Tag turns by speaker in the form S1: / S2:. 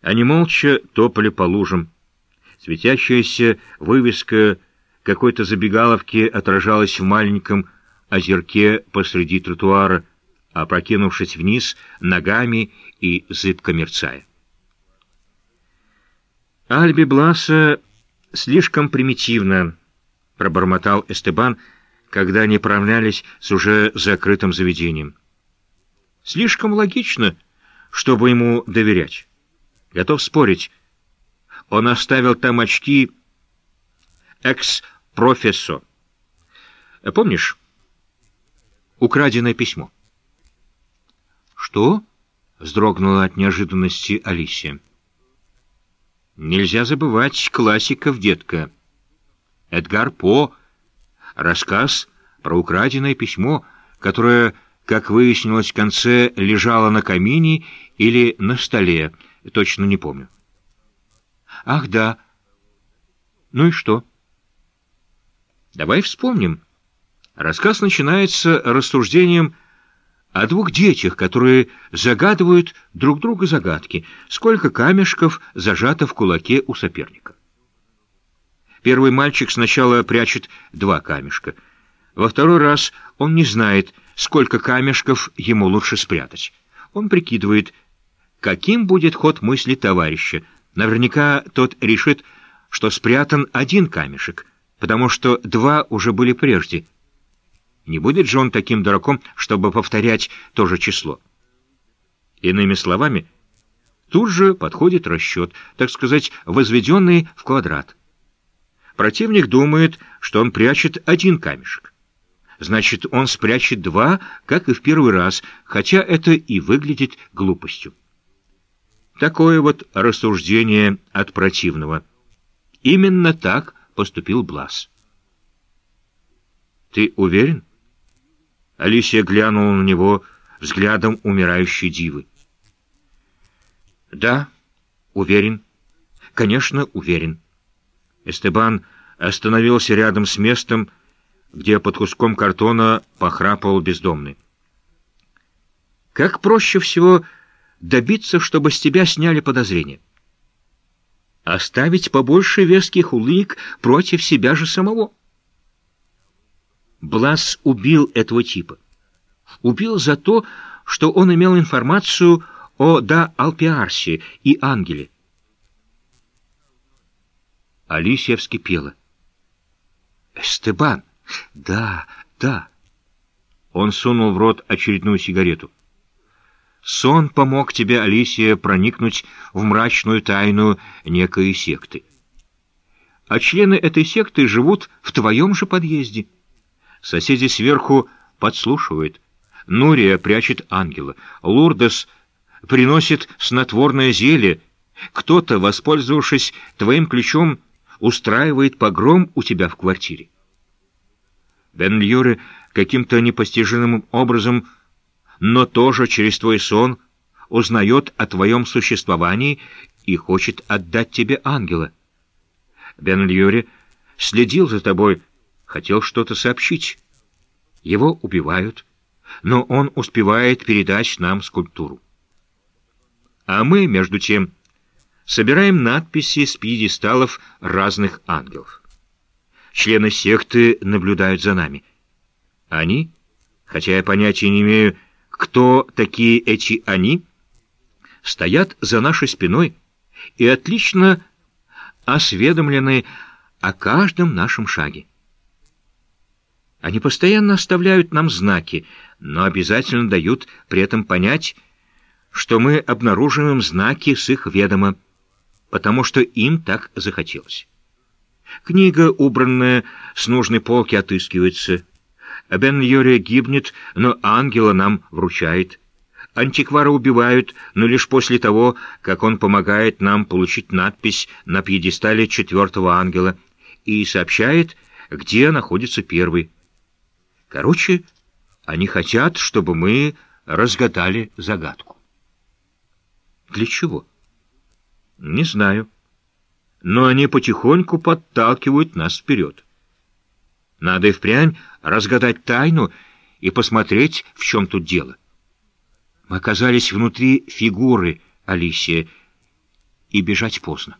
S1: Они молча топали по лужам. Светящаяся вывеска какой-то забегаловки отражалась в маленьком озерке посреди тротуара, опрокинувшись вниз ногами и зыбко мерцая. Альби Бласа слишком примитивно, пробормотал Эстебан, когда они правлялись с уже закрытым заведением. Слишком логично, чтобы ему доверять. Готов спорить. Он оставил там очки экс-профессо. Помнишь? Украденное письмо. «Что?» — вздрогнула от неожиданности Алисия. «Нельзя забывать классиков, детка. Эдгар По. Рассказ про украденное письмо, которое, как выяснилось в конце, лежало на камине или на столе, точно не помню». «Ах, да. Ну и что?» «Давай вспомним». Рассказ начинается рассуждением о двух детях, которые загадывают друг друга загадки, сколько камешков зажато в кулаке у соперника. Первый мальчик сначала прячет два камешка. Во второй раз он не знает, сколько камешков ему лучше спрятать. Он прикидывает, каким будет ход мысли товарища. Наверняка тот решит, что спрятан один камешек, потому что два уже были прежде — не будет же он таким дураком, чтобы повторять то же число. Иными словами, тут же подходит расчет, так сказать, возведенный в квадрат. Противник думает, что он прячет один камешек. Значит, он спрячет два, как и в первый раз, хотя это и выглядит глупостью. Такое вот рассуждение от противного. Именно так поступил Блас. «Ты уверен?» Алисия глянула на него взглядом умирающей дивы. «Да, уверен. Конечно, уверен». Эстебан остановился рядом с местом, где под куском картона похрапывал бездомный. «Как проще всего добиться, чтобы с тебя сняли подозрения?» «Оставить побольше веских улик против себя же самого». Блас убил этого типа. Убил за то, что он имел информацию о Да Алпиарсе и Ангеле. Алисия вскипела. «Эстебан! Да, да!» Он сунул в рот очередную сигарету. «Сон помог тебе, Алисия, проникнуть в мрачную тайну некой секты. А члены этой секты живут в твоем же подъезде». Соседи сверху подслушивают. Нурия прячет ангела. Лурдес приносит снотворное зелье. Кто-то, воспользовавшись твоим ключом, устраивает погром у тебя в квартире. Бен Льюре каким-то непостижимым образом, но тоже через твой сон, узнает о твоем существовании и хочет отдать тебе ангела. Бен Льюре следил за тобой, хотел что-то сообщить. Его убивают, но он успевает передать нам скульптуру. А мы, между тем, собираем надписи с пьедесталов разных ангелов. Члены секты наблюдают за нами. Они, хотя я понятия не имею, кто такие эти «они», стоят за нашей спиной и отлично осведомлены о каждом нашем шаге. Они постоянно оставляют нам знаки, но обязательно дают при этом понять, что мы обнаруживаем знаки с их ведома, потому что им так захотелось. Книга, убранная с нужной полки, отыскивается. Бен Йори гибнет, но ангела нам вручает. Антиквара убивают, но лишь после того, как он помогает нам получить надпись на пьедестале четвертого ангела и сообщает, где находится первый. Короче, они хотят, чтобы мы разгадали загадку. Для чего? Не знаю. Но они потихоньку подталкивают нас вперед. Надо и впрямь разгадать тайну и посмотреть, в чем тут дело. Мы оказались внутри фигуры, Алисия, и бежать поздно.